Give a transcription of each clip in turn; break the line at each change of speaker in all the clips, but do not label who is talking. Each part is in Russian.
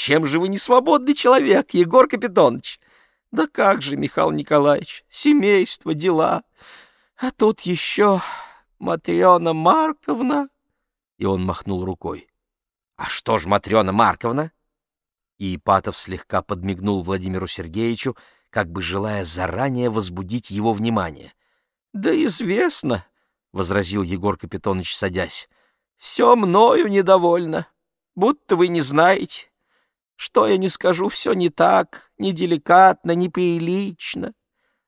чем же вы не свободный человек, Егор Капитонович? Да как же, Михаил Николаевич, семейство, дела. А тут еще Матрена Марковна. И он махнул рукой. А что ж, Матрена Марковна? И Ипатов слегка подмигнул Владимиру Сергеевичу, как бы желая заранее возбудить его внимание. Да известно, — возразил Егор Капитонович, садясь, — все мною недовольно, будто вы не знаете. Что я не скажу, все не так, неделикатно, неприлично.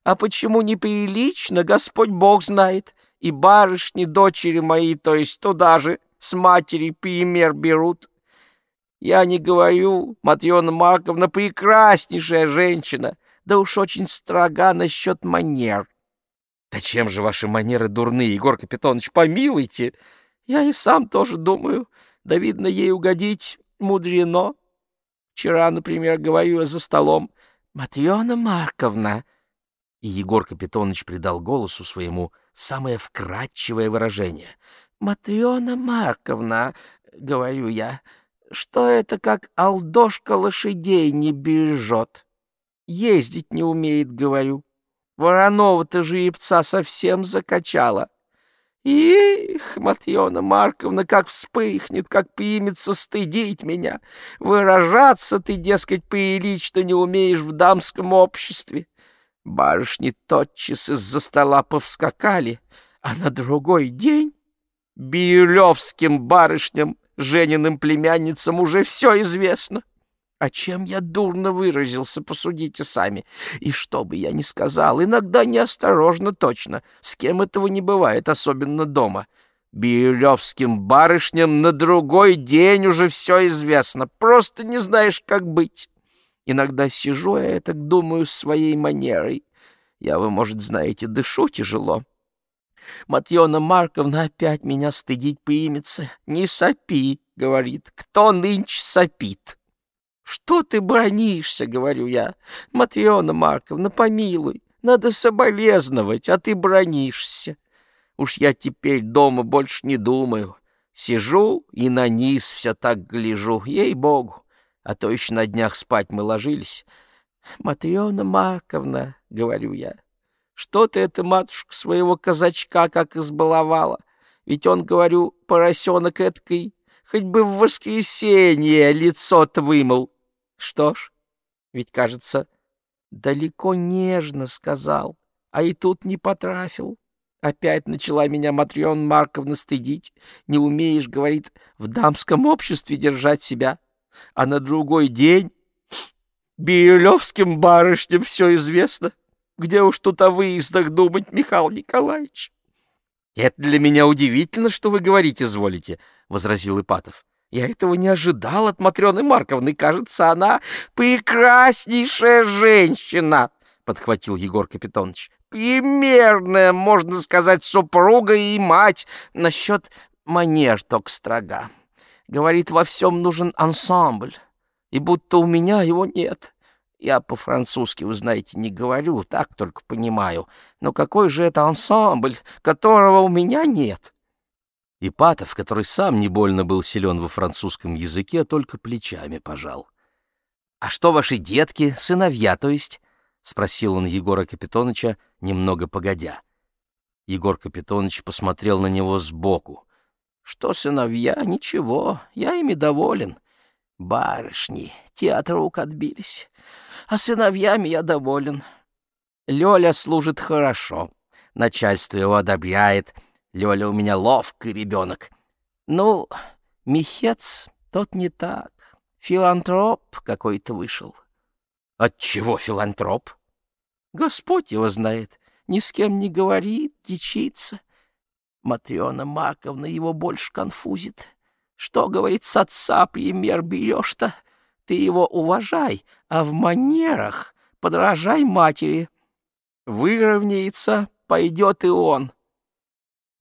А почему неприлично, Господь Бог знает, и барышни, дочери мои, то есть туда же, с матери пример берут. Я не говорю, Матрена Марковна прекраснейшая женщина, да уж очень строга насчет манер. Да чем же ваши манеры дурны, Егор Капитонович, помилуйте. Я и сам тоже думаю, да, видно, ей угодить мудрено. Вчера, например, говорю я за столом, «Матрена Марковна!» И Егор Капитонович придал голосу своему самое вкрадчивое выражение. «Матрена Марковна!» — говорю я. «Что это, как алдошка лошадей не бережет? Ездить не умеет, говорю. Воронова-то жеребца совсем закачала. Их, Матьона Марковна, как вспыхнет, как примется стыдить меня. Выражаться ты, дескать, прилично не умеешь в дамском обществе. Барышни тотчас из-за стола повскакали, а на другой день Бирюлевским барышням, Жениным племянницам уже все известно. А чем я дурно выразился, посудите сами. И что бы я ни сказал, иногда неосторожно точно. С кем этого не бывает, особенно дома. Бирюлевским барышням на другой день уже все известно. Просто не знаешь, как быть. Иногда сижу я так думаю своей манерой. Я, вы, может, знаете, дышу тяжело. Матьона Марковна опять меня стыдить примется. «Не сопи», — говорит, — «кто нынче сопит?» «Что ты бронишься?» — говорю я. «Матриона Марковна, помилуй, надо соболезновать, а ты бронишься. Уж я теперь дома больше не думаю. Сижу и на низ все так гляжу, ей-богу. А то еще на днях спать мы ложились. Матриона Марковна, — говорю я, — что ты это, матушка, своего казачка как избаловала? Ведь он, говорю, поросенок эткой, хоть бы в воскресенье лицо-то вымыл. Что ж, ведь, кажется, далеко нежно сказал, а и тут не потрафил. Опять начала меня Матрёна Марковна стыдить. Не умеешь, говорит, в дамском обществе держать себя. А на другой день Бирюлевским барышням все известно. Где уж тут о выездах думать, Михаил Николаевич? — Это для меня удивительно, что вы говорите, изволите, — возразил Ипатов. Я этого не ожидал от Матрёны Марковны. Кажется, она прекраснейшая женщина, — подхватил Егор Капитонович. Примерная, можно сказать, супруга и мать. Насчет манер только строга. Говорит, во всем нужен ансамбль, и будто у меня его нет. Я по-французски, вы знаете, не говорю, так только понимаю. Но какой же это ансамбль, которого у меня нет? Ипатов, который сам не больно был силен во французском языке, только плечами пожал. — А что ваши детки, сыновья, то есть? — спросил он Егора Капитоныча, немного погодя. Егор Капитоныч посмотрел на него сбоку. — Что сыновья? Ничего, я ими доволен. Барышни, те от рук отбились. А сыновьями я доволен. Лёля служит хорошо, начальство его одобряет — Лёля у меня ловкий ребенок. Ну, Михец тот не так. Филантроп какой-то вышел. От чего филантроп? Господь его знает. Ни с кем не говорит, дичится. Матрена Марковна его больше конфузит. Что, говорит, с отца пример берешь-то? Ты его уважай, а в манерах подражай матери. Выровняется, пойдет и он.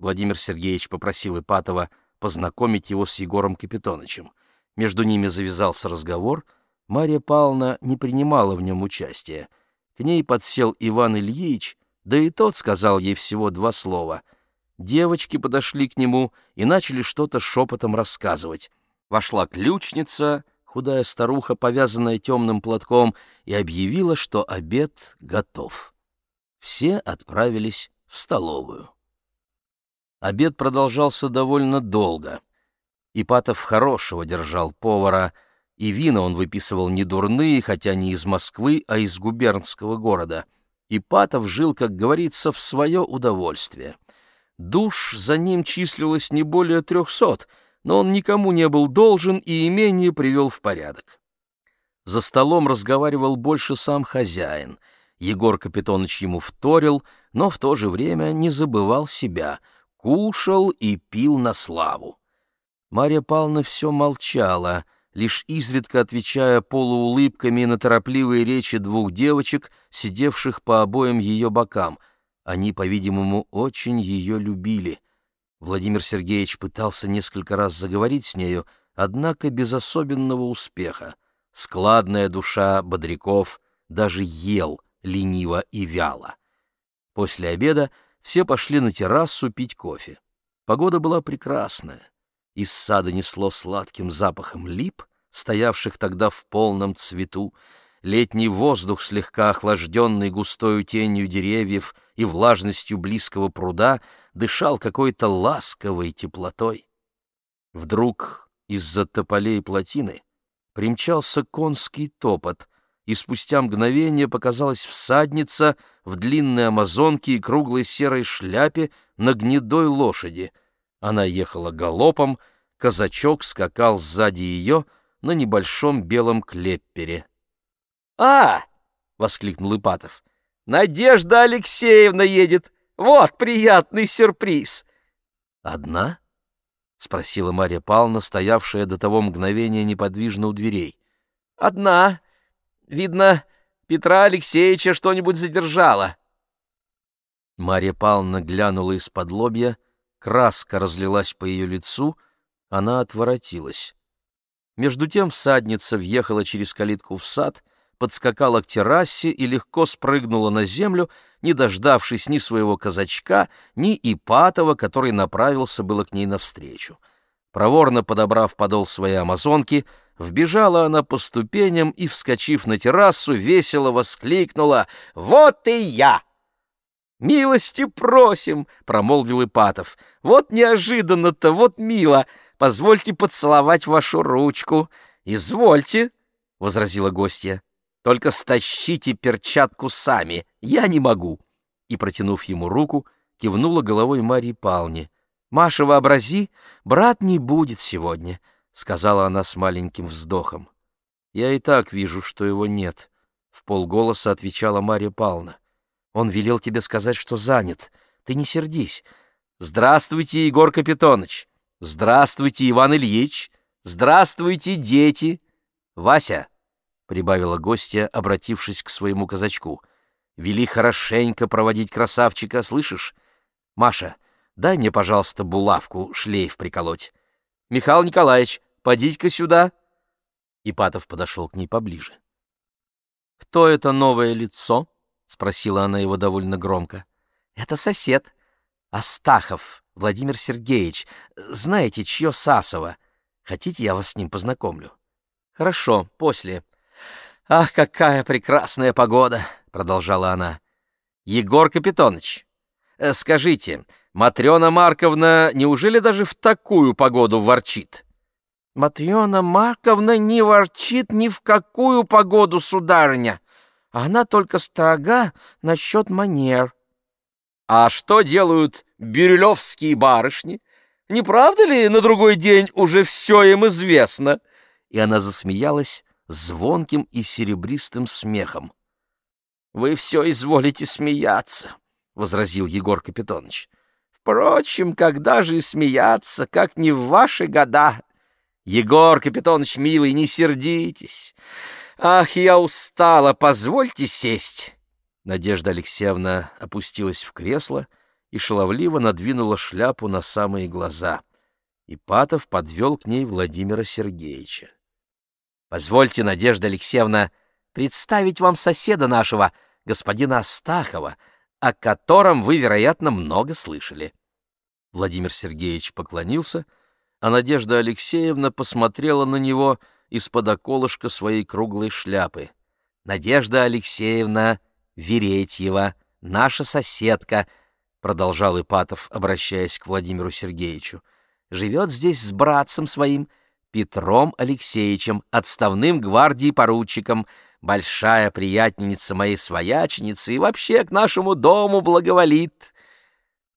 Владимир Сергеевич попросил Ипатова познакомить его с Егором Капитонычем. Между ними завязался разговор. Мария Павловна не принимала в нем участия. К ней подсел Иван Ильич, да и тот сказал ей всего два слова. Девочки подошли к нему и начали что-то шепотом рассказывать. Вошла ключница, худая старуха, повязанная темным платком, и объявила, что обед готов. Все отправились в столовую. Обед продолжался довольно долго. Ипатов хорошего держал повара, и вина он выписывал не дурные, хотя не из Москвы, а из губернского города. Ипатов жил, как говорится, в свое удовольствие. Душ за ним числилось не более трехсот, но он никому не был должен и имение привел в порядок. За столом разговаривал больше сам хозяин. Егор Капитонович ему вторил, но в то же время не забывал себя, кушал и пил на славу. Марья Павловна все молчала, лишь изредка отвечая полуулыбками на торопливые речи двух девочек, сидевших по обоим ее бокам. Они, по-видимому, очень ее любили. Владимир Сергеевич пытался несколько раз заговорить с нею, однако без особенного успеха. Складная душа Бодряков даже ел лениво и вяло. После обеда все пошли на террасу пить кофе. Погода была прекрасная. Из сада несло сладким запахом лип, стоявших тогда в полном цвету. Летний воздух, слегка охлажденный густою тенью деревьев и влажностью близкого пруда, дышал какой-то ласковой теплотой. Вдруг из-за тополей плотины примчался конский топот, и спустя мгновение показалась всадница в длинной амазонке и круглой серой шляпе на гнедой лошади — она ехала галопом, казачок скакал сзади ее на небольшом белом клеппере.
«А!» — воскликнул Ипатов. «Надежда Алексеевна едет! Вот приятный сюрприз!»
«Одна?» — спросила Марья Павловна, стоявшая до того мгновения неподвижно у дверей.
«Одна. Видно, Петра Алексеевича что-нибудь задержала».
Марья Павловна глянула из-под лобья — Краска разлилась по ее лицу, она отворотилась. Между тем всадница въехала через калитку в сад, подскакала к террасе и легко спрыгнула на землю, не дождавшись ни своего казачка, ни Ипатова, который направился было к ней навстречу. Проворно подобрав подол своей амазонки, вбежала она по ступеням и, вскочив на террасу, весело воскликнула «Вот и я!»
«Милости просим!» — промолвил Ипатов. «Вот неожиданно-то, вот мило! Позвольте поцеловать вашу ручку!» «Извольте!» — возразила гостья. «Только стащите перчатку сами, я не могу!» И, протянув ему руку, кивнула головой Марьи Палне. «Маша, вообрази, брат не будет сегодня», — сказала она с маленьким вздохом. «Я и так вижу, что его нет», — в полголоса отвечала Марья Павловна. Он велел тебе сказать, что занят. Ты не сердись. Здравствуйте, Егор Капитоныч. Здравствуйте, Иван Ильич. Здравствуйте, дети. Вася, — прибавила гостья, обратившись к своему казачку, — вели хорошенько проводить красавчика, слышишь? Маша, дай мне, пожалуйста, булавку, шлейф приколоть. Михаил Николаевич, подите-ка сюда. Ипатов подошел к ней поближе. Кто это новое лицо? — спросила она его довольно громко. «Это сосед. Астахов Владимир Сергеевич. Знаете, чье Сасово. Хотите, я вас с ним познакомлю?» «Хорошо, после». «Ах, какая прекрасная погода!» — продолжала она. «Егор Капитоныч, э, скажите, Матрена Марковна неужели даже в такую погоду ворчит?» «Матрена Марковна не ворчит ни в какую погоду, сударыня!» Она только строга насчет манер. А что делают бирюлевские барышни? Не правда ли на другой день уже все им известно? И она засмеялась звонким и серебристым смехом. — Вы все изволите смеяться, — возразил Егор Капитонович. — Впрочем, когда же и смеяться, как не в ваши года? Егор Капитонович, милый, не сердитесь. «Ах, я устала, позвольте сесть!» Надежда Алексеевна опустилась в кресло и шаловливо надвинула шляпу на самые глаза. Ипатов подвел к ней Владимира Сергеевича. «Позвольте, Надежда Алексеевна, представить вам соседа нашего, господина Астахова, о котором вы, вероятно, много слышали». Владимир Сергеевич поклонился, а Надежда Алексеевна посмотрела на него — из-под околышка своей круглой шляпы. «Надежда Алексеевна Веретьева, наша соседка», — продолжал Ипатов, обращаясь к Владимиру Сергеевичу, — «живет здесь с братцем своим, Петром Алексеевичем, отставным гвардии поручиком, большая приятельница моей свояченицы и вообще к нашему дому благоволит».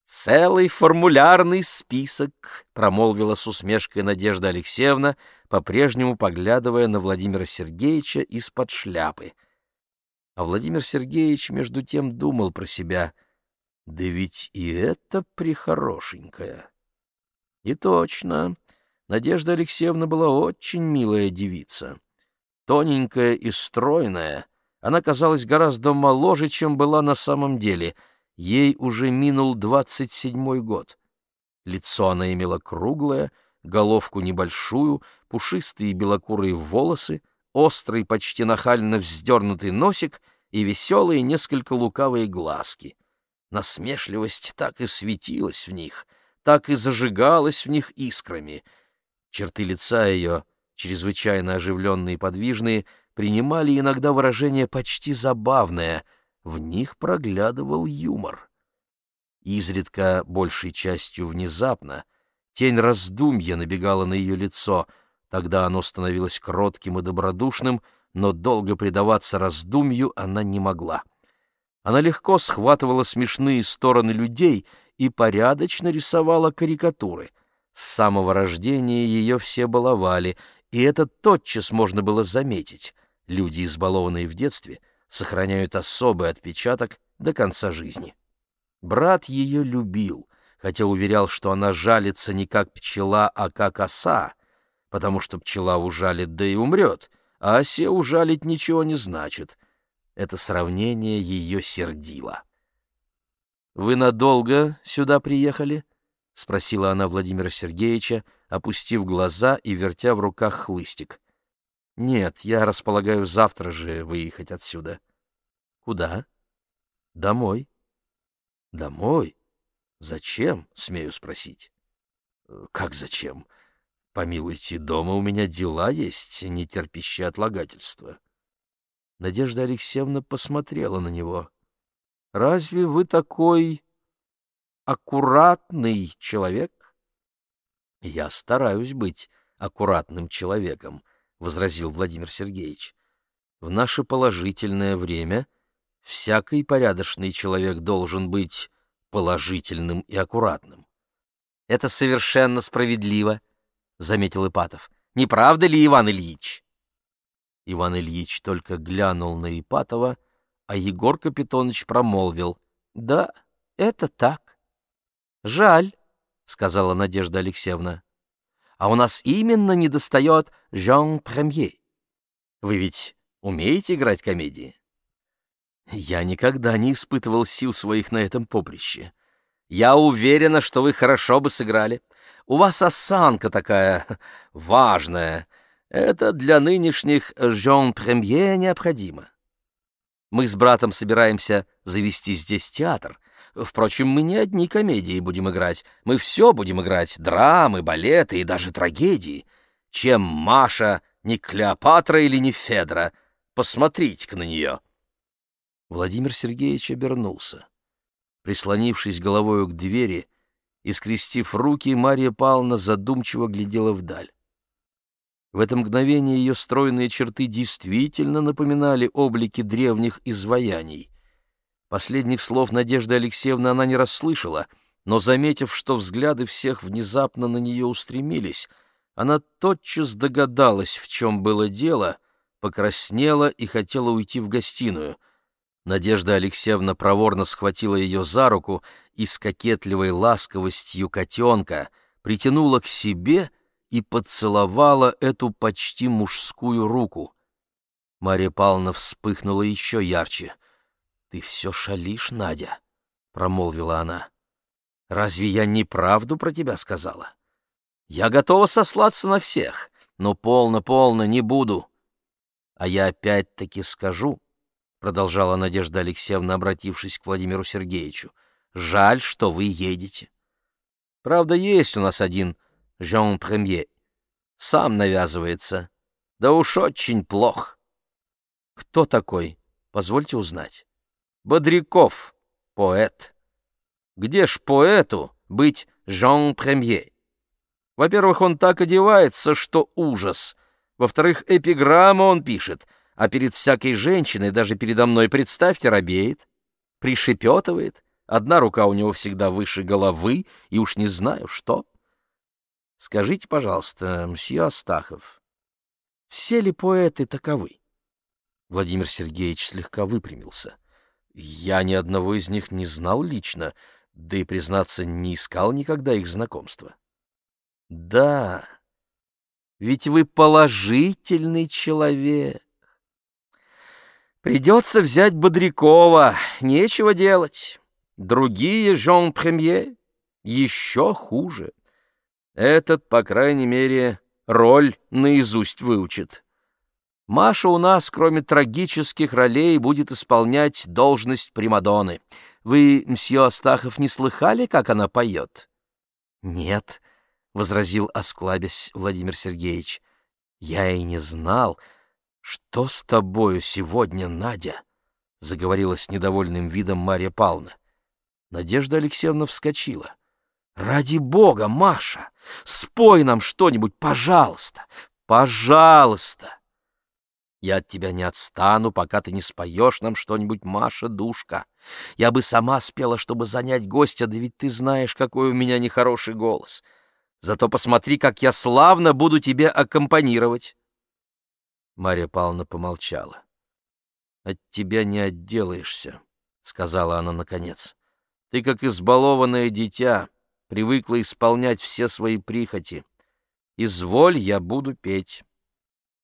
«Целый формулярный список», — промолвила с усмешкой Надежда Алексеевна, по-прежнему поглядывая на Владимира Сергеевича из-под шляпы. А Владимир Сергеевич между тем думал про себя, «Да ведь и это прихорошенькая». И точно, Надежда Алексеевна была очень милая девица. Тоненькая и стройная, она казалась гораздо моложе, чем была на самом деле — Ей уже минул двадцать седьмой год. Лицо она имела круглое, головку небольшую, пушистые белокурые волосы, острый, почти нахально вздернутый носик и веселые, несколько лукавые глазки. Насмешливость так и светилась в них, так и зажигалась в них искрами. Черты лица ее, чрезвычайно оживленные и подвижные, принимали иногда выражение почти забавное — в них проглядывал юмор. Изредка, большей частью внезапно, тень раздумья набегала на ее лицо, тогда оно становилось кротким и добродушным, но долго предаваться раздумью она не могла. Она легко схватывала смешные стороны людей и порядочно рисовала карикатуры. С самого рождения ее все баловали, и это тотчас можно было заметить. Люди, избалованные в детстве — сохраняют особый отпечаток до конца жизни. Брат ее любил, хотя уверял, что она жалится не как пчела, а как оса, потому что пчела ужалит, да и умрет, а осе ужалить ничего не значит. Это сравнение ее сердило. «Вы надолго сюда приехали?» — спросила она Владимира Сергеевича, опустив глаза и вертя в руках хлыстик. Нет, я располагаю завтра же выехать отсюда. Куда? Домой. Домой? Зачем, смею спросить? Как зачем? Помилуйте, дома у меня дела есть, не терпящие отлагательства. Надежда Алексеевна посмотрела на него. Разве вы такой аккуратный человек? Я стараюсь быть аккуратным человеком, — возразил Владимир Сергеевич. «В наше положительное время всякий порядочный человек должен быть положительным и аккуратным». «Это совершенно справедливо», — заметил Ипатов. «Не правда ли, Иван Ильич?» Иван Ильич только глянул на Ипатова, а Егор Капитонович промолвил. «Да, это так». «Жаль», — сказала Надежда Алексеевна а у нас именно недостает Жан Премье. Вы ведь умеете играть комедии? Я никогда не испытывал сил своих на этом поприще. Я уверена, что вы хорошо бы сыграли. У вас осанка такая важная. Это для нынешних Жан Премье необходимо. Мы с братом собираемся завести здесь театр, Впрочем, мы не одни комедии будем играть. Мы все будем играть — драмы, балеты и даже трагедии. Чем Маша не Клеопатра или не Федра? Посмотрите-ка на нее. Владимир Сергеевич обернулся. Прислонившись головою к двери и скрестив руки, Марья Павловна задумчиво глядела вдаль. В это мгновение ее стройные черты действительно напоминали облики древних изваяний. Последних слов Надежды Алексеевны она не расслышала, но, заметив, что взгляды всех внезапно на нее устремились, она тотчас догадалась, в чем было дело, покраснела и хотела уйти в гостиную. Надежда Алексеевна проворно схватила ее за руку и с кокетливой ласковостью котенка притянула к себе и поцеловала эту почти мужскую руку. Марья Павловна вспыхнула еще ярче — «Ты все шалишь, Надя», — промолвила она. «Разве я неправду про тебя сказала? Я готова сослаться на всех, но полно-полно не буду. А я опять-таки скажу, — продолжала Надежда Алексеевна, обратившись к Владимиру Сергеевичу, — жаль, что вы едете. Правда, есть у нас один Жан Премье. Сам навязывается. Да уж очень плох.
Кто такой? Позвольте узнать.
Бодряков, поэт. Где ж поэту быть Жан Премье? Во-первых, он так одевается, что ужас. Во-вторых, эпиграмму он пишет, а перед всякой женщиной, даже передо мной, представьте, робеет, пришепетывает. Одна рука у него всегда выше головы, и уж не знаю что. Скажите, пожалуйста, мсье Астахов, все ли поэты таковы?
Владимир Сергеевич слегка выпрямился. Я ни одного из них не знал лично, да и, признаться, не искал никогда их знакомства.
Да, ведь вы положительный человек. Придется взять Бодрякова, нечего делать. Другие Жон Премье еще хуже. Этот, по крайней мере, роль наизусть выучит. Маша у нас, кроме трагических ролей, будет исполнять должность Примадонны. Вы, мсье Астахов, не слыхали, как она поет?
— Нет, — возразил, осклабясь Владимир Сергеевич. — Я и не знал. Что с тобою сегодня, Надя? — заговорила с недовольным видом Марья Павловна. Надежда Алексеевна вскочила. «Ради бога, Маша, спой нам что-нибудь, пожалуйста, пожалуйста!» «Я от тебя не отстану, пока ты не споешь нам что-нибудь, Маша, душка. Я бы сама спела, чтобы занять гостя, да ведь ты знаешь, какой у меня нехороший голос. Зато посмотри, как я славно буду тебе аккомпанировать!» Марья Павловна помолчала. «От тебя не отделаешься», — сказала она наконец. Ты, как избалованное дитя, привыкла исполнять все свои прихоти. Изволь, я буду петь.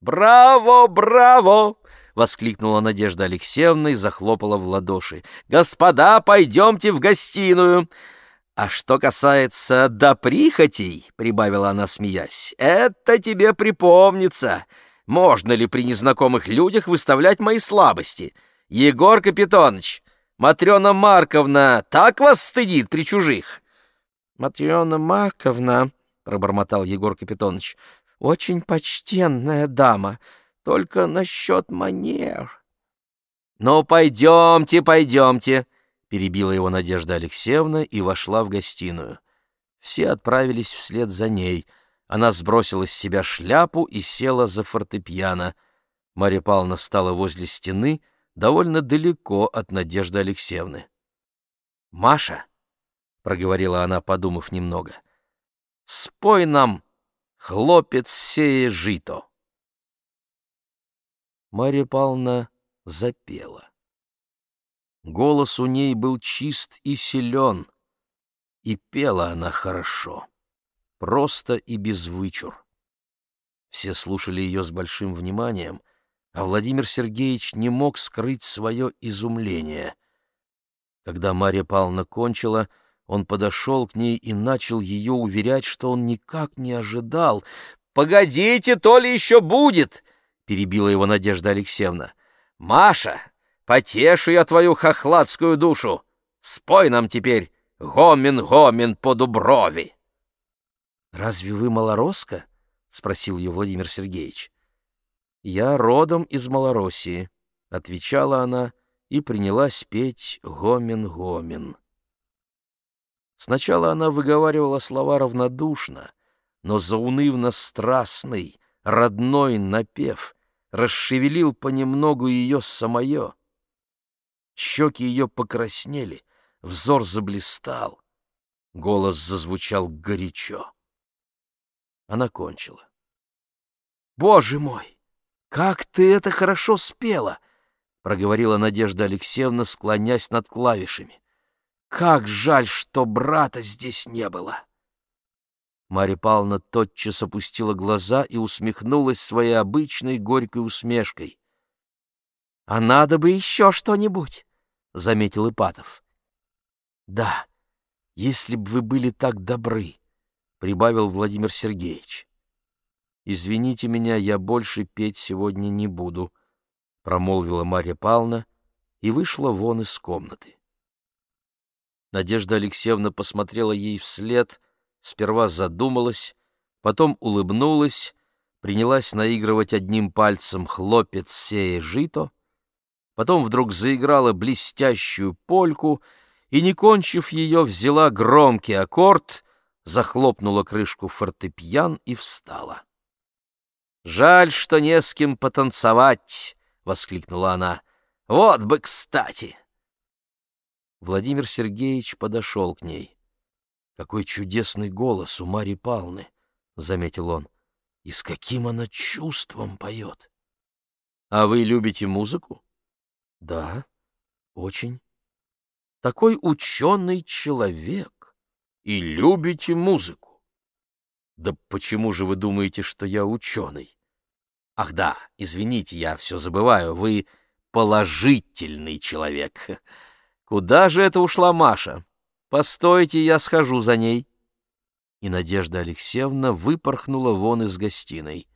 «Браво, браво!» — воскликнула Надежда Алексеевна и захлопала в ладоши. «Господа, пойдемте в гостиную!» «А что касается до прихотей, — прибавила она, смеясь, — это тебе припомнится. Можно ли при незнакомых людях выставлять мои слабости? Егор Капитонович, Матрена Марковна так вас стыдит при чужих?
— Матрена Марковна, — пробормотал Егор Капитонович, — очень почтенная дама, только насчет манер.
— Ну, пойдемте, пойдемте, — перебила его Надежда Алексеевна и вошла в гостиную. Все отправились вслед за ней. Она сбросила с себя шляпу и села за фортепиано. Марья Павловна стала возле стены довольно далеко от Надежды Алексеевны. «Маша», — проговорила она, подумав немного, — «спой нам, хлопец сея жито». Марья Павловна запела. Голос у ней был чист и силен, и пела она хорошо, просто и без вычур. Все слушали ее с большим вниманием, а Владимир Сергеевич не мог скрыть свое изумление. Когда Марья Павловна кончила, он подошел к ней и начал ее уверять, что он никак не ожидал. «Погодите, то ли еще будет!» — перебила его Надежда Алексеевна. «Маша, потешу я твою хохладскую душу! Спой нам теперь «Гомин-гомин по Дуброви!»
«Разве вы малоросска?» — спросил ее Владимир Сергеевич. «Я родом из Малороссии», — отвечала она и принялась петь «Гомин-гомин». Сначала она выговаривала слова равнодушно, но заунывно-страстный, родной напев расшевелил понемногу ее самое. Щеки ее покраснели, взор заблистал, голос зазвучал горячо. Она кончила. «Боже мой! «Как ты это хорошо спела!» — проговорила Надежда Алексеевна, склонясь над клавишами. «Как жаль, что брата здесь не было!» Марья Павловна тотчас опустила глаза и усмехнулась своей обычной горькой усмешкой. «А надо бы еще что-нибудь», — заметил Ипатов. «Да, если бы вы были так добры», — прибавил Владимир Сергеевич. «Извините меня, я больше петь сегодня не буду», — промолвила Марья Павловна и вышла вон из комнаты. Надежда Алексеевна посмотрела ей вслед, сперва задумалась, потом улыбнулась,
принялась наигрывать одним пальцем хлопец сея жито, потом вдруг заиграла блестящую польку и, не кончив ее, взяла громкий аккорд, захлопнула крышку фортепьян и встала. «Жаль, что не с кем потанцевать!» — воскликнула она. «Вот бы кстати!» Владимир Сергеевич подошел к ней. «Какой чудесный голос у Марьи Павловны!» — заметил он. «И с каким она чувством поет!» «А вы любите музыку?» «Да, очень. Такой ученый человек. И любите музыку!» «Да почему же вы думаете, что я ученый?» «Ах да, извините, я все забываю, вы положительный человек!» Куда же это ушла Маша? Постойте, я схожу за ней. И Надежда Алексеевна выпорхнула вон из гостиной.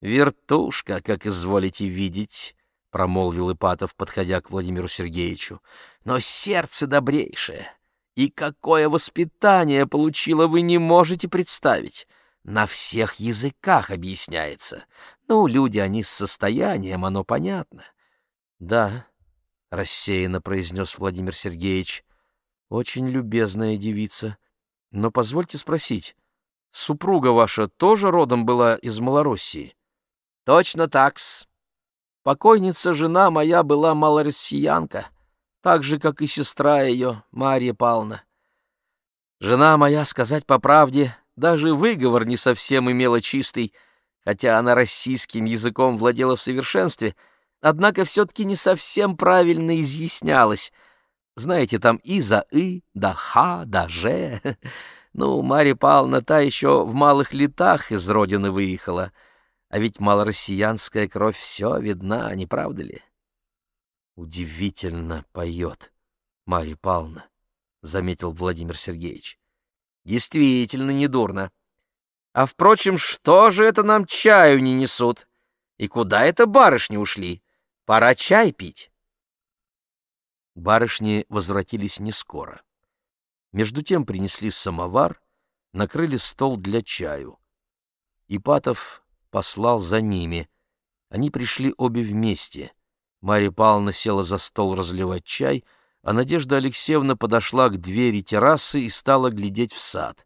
«Вертушка, как изволите видеть», — промолвил Ипатов, подходя к Владимиру Сергеевичу. «Но сердце добрейшее, и какое воспитание получила, вы не можете представить. На всех языках объясняется. Ну, люди, они с состоянием, оно понятно». «Да, — рассеянно произнес Владимир Сергеевич. «Очень любезная девица. Но позвольте спросить, супруга ваша тоже родом была из Малороссии?» «Точно такс. Покойница жена моя была малороссиянка, так же, как и сестра ее, Марья Павловна. Жена моя, сказать по правде, даже выговор не совсем имела чистый, хотя она российским языком владела в совершенстве — однако все-таки не совсем правильно изъяснялось. Знаете, там и за «и», да «ха», да «же». Ну, Марья Павловна та еще в малых летах из родины выехала, а ведь малороссиянская кровь все видна, не правда ли? Удивительно поет Марья Павловна, — заметил Владимир Сергеевич. Действительно недурно. А, впрочем, что же это нам чаю не несут? И куда это барышни ушли? Пора чай пить. Барышни возвратились не скоро. Между тем принесли самовар, накрыли стол для чаю. Ипатов послал за ними. Они пришли обе вместе. Марья Павловна села за стол разливать чай, а Надежда Алексеевна подошла к двери террасы и стала глядеть в сад.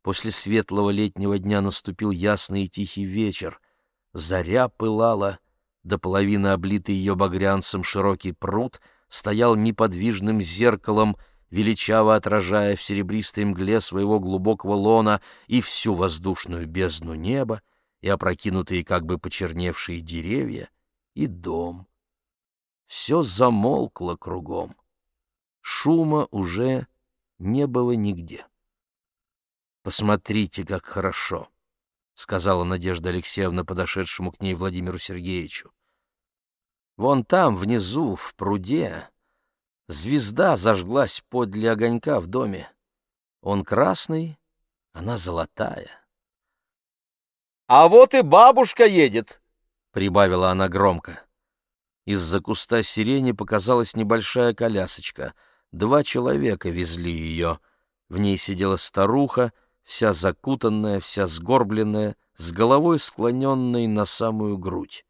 После светлого летнего дня наступил ясный и тихий вечер. Заря пылала, до половины облитый ее багрянцем широкий пруд стоял неподвижным зеркалом, величаво отражая в серебристой мгле своего глубокого лона и всю воздушную бездну неба, и опрокинутые как бы почерневшие деревья, и дом. Все замолкло кругом. Шума уже не было нигде. «Посмотрите, как хорошо!» — сказала Надежда Алексеевна подошедшему к ней Владимиру Сергеевичу. «Вон там, внизу, в пруде, звезда зажглась подле огонька в доме. Он красный, она золотая». «А вот и бабушка едет!» — прибавила она громко. Из-за куста сирени показалась небольшая колясочка. Два человека везли ее. В ней сидела старуха, вся закутанная, вся сгорбленная, с головой склоненной на самую грудь.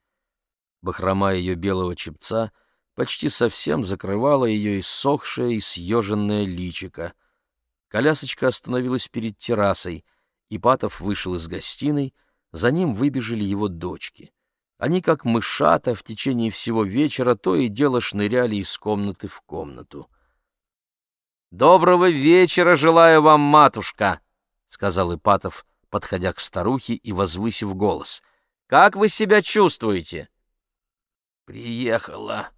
Бахрома ее белого чепца почти совсем закрывала ее иссохшее и съеженное личико. Колясочка остановилась перед террасой, и Патов вышел из гостиной, за ним выбежали его дочки. Они, как мышата, в течение всего вечера то и дело шныряли из комнаты в комнату. «Доброго вечера желаю вам, матушка!» — сказал Ипатов, подходя к старухе и возвысив голос. «Как вы себя чувствуете?» «Приехала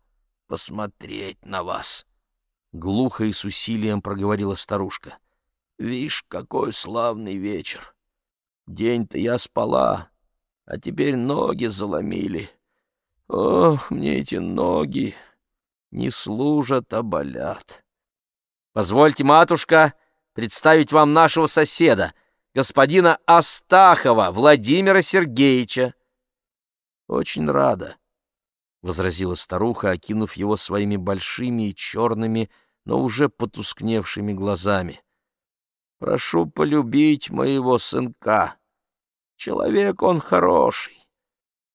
посмотреть на вас», — глухо и с усилием проговорила старушка. «Вишь, какой славный вечер! День-то я спала, а теперь ноги заломили. Ох, мне эти ноги не служат, а болят». «Позвольте, матушка, представить вам нашего соседа, господина Астахова Владимира Сергеевича. Очень рада, возразила старуха, окинув его своими большими и черными, но уже потускневшими глазами. Прошу полюбить моего сынка.
Человек он хороший.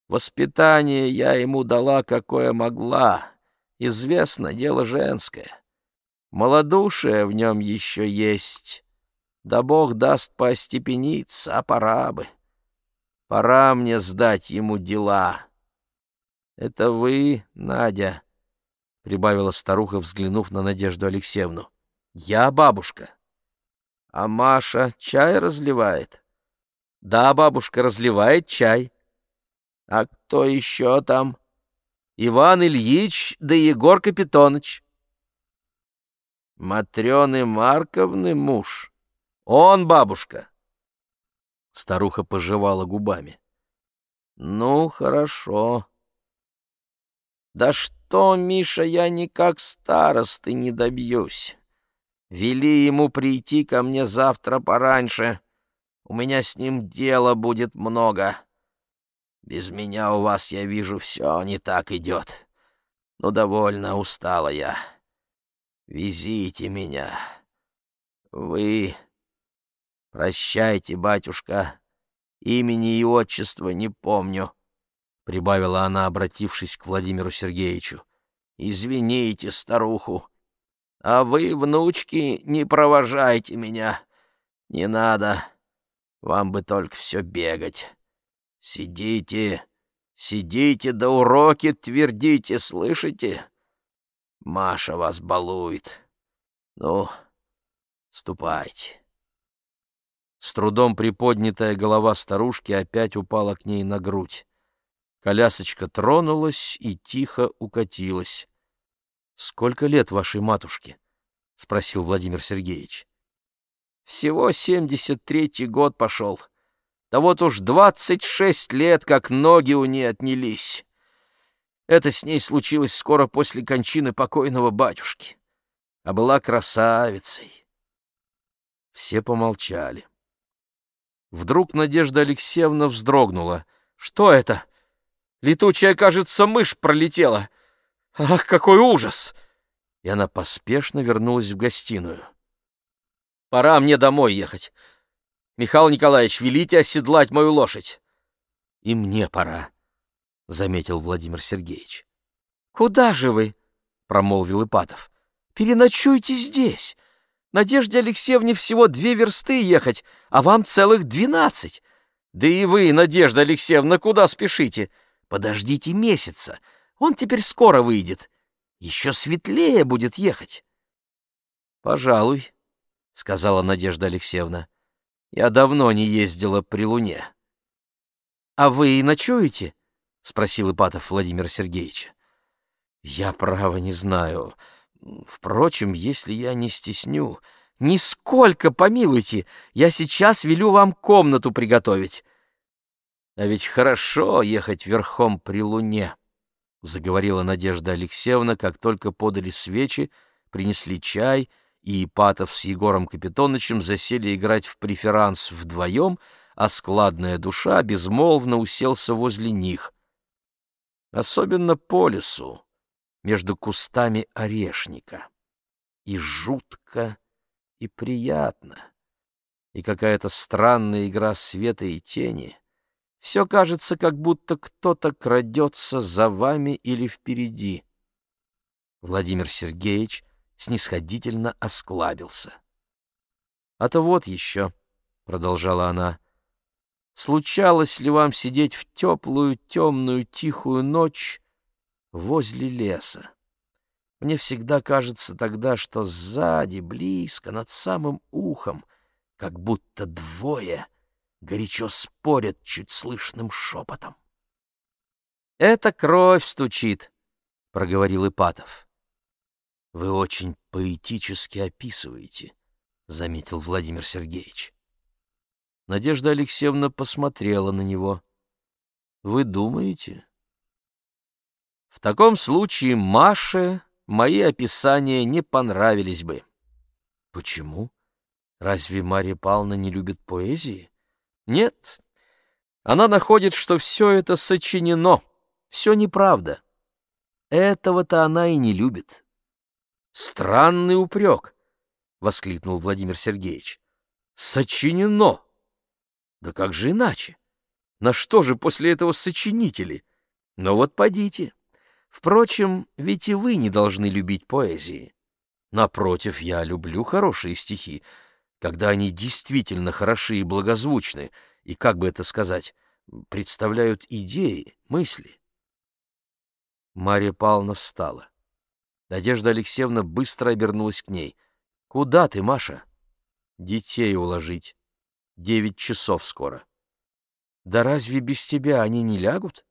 Воспитание я ему дала, какое могла. Известно, дело женское. Молодушие в нем еще есть. Да Бог даст поостепениться, а пора бы. Пора мне сдать ему дела. Это вы, Надя, — прибавила старуха, взглянув на Надежду Алексеевну. Я бабушка. А Маша чай разливает? Да, бабушка разливает чай. А кто еще там? Иван Ильич да Егор Капитоныч. Матрёны Марковны муж. Он бабушка. Старуха пожевала губами. Ну, хорошо. Да что, Миша, я никак старосты не добьюсь. Вели ему прийти ко мне завтра пораньше. У меня с ним дела будет много. Без меня у вас, я вижу, все не так идет. Ну, довольно устала я. Везите меня. Вы... Прощайте, батюшка. Имени и отчества не помню, — прибавила она, обратившись к Владимиру Сергеевичу. Извините старуху. А вы, внучки, не провожайте меня. Не надо. Вам бы только все бегать. Сидите, сидите да уроки твердите, слышите? Маша вас балует. Ну, ступайте. С трудом приподнятая голова старушки опять упала к ней на грудь. Колясочка тронулась и тихо укатилась. — Сколько лет вашей матушке? — спросил Владимир Сергеевич. — Всего семьдесят третий год пошел. Да вот уж двадцать шесть лет, как ноги у ней отнялись. Это с ней случилось скоро после кончины покойного батюшки. А была красавицей. Все помолчали. Вдруг Надежда Алексеевна вздрогнула. «Что это? Летучая, кажется, мышь пролетела. Ах, какой ужас!» И она поспешно вернулась в гостиную. «Пора мне домой ехать. Михаил Николаевич, велите оседлать мою лошадь». «И мне пора», — заметил Владимир Сергеевич. «Куда же вы?» — промолвил Ипатов. «Переночуйте здесь. Надежде Алексеевне всего две версты ехать, а вам целых двенадцать. Да и вы, Надежда Алексеевна, куда спешите? Подождите месяца, он теперь скоро выйдет. Еще светлее будет ехать». «Пожалуй», — сказала Надежда Алексеевна. «Я давно не ездила при луне». «А вы и ночуете?» — спросил Ипатов Владимира Сергеевича. «Я, право, не знаю. Впрочем, если я не стесню...» «Нисколько, помилуйте! Я сейчас велю вам комнату приготовить!» «А ведь хорошо ехать верхом при луне», — заговорила Надежда Алексеевна, как только подали свечи, принесли чай, и Ипатов с Егором Капитоновичем засели играть в преферанс вдвоем, а складная душа безмолвно уселся возле них особенно по лесу, между кустами орешника. И жутко, и приятно, и какая-то странная игра света и тени. Все кажется, как будто кто-то крадется за вами или впереди. Владимир Сергеевич снисходительно осклабился. — А то вот еще, — продолжала она, — Случалось ли вам сидеть в теплую, темную, тихую ночь возле леса? Мне всегда кажется тогда, что сзади, близко, над самым ухом, как будто двое горячо спорят чуть слышным шепотом. «Это кровь стучит», — проговорил Ипатов. «Вы очень поэтически описываете», — заметил Владимир Сергеевич. Надежда Алексеевна посмотрела на него. «Вы думаете?» «В таком случае Маше мои описания не понравились бы». «Почему? Разве Марья Павловна не любит поэзии?» «Нет. Она находит, что все это сочинено, все неправда. Этого-то она и не любит». «Странный упрек!» — воскликнул Владимир Сергеевич. «Сочинено!» Да как же иначе?
На что же после этого сочинители? Но вот подите. Впрочем, ведь и вы не должны любить поэзии. Напротив, я люблю хорошие стихи, когда они действительно хороши и благозвучны, и, как бы это сказать, представляют идеи, мысли. Марья Павловна встала. Надежда Алексеевна быстро обернулась к ней. «Куда ты, Маша?» «Детей уложить. Девять часов скоро». «Да разве без тебя они не лягут?»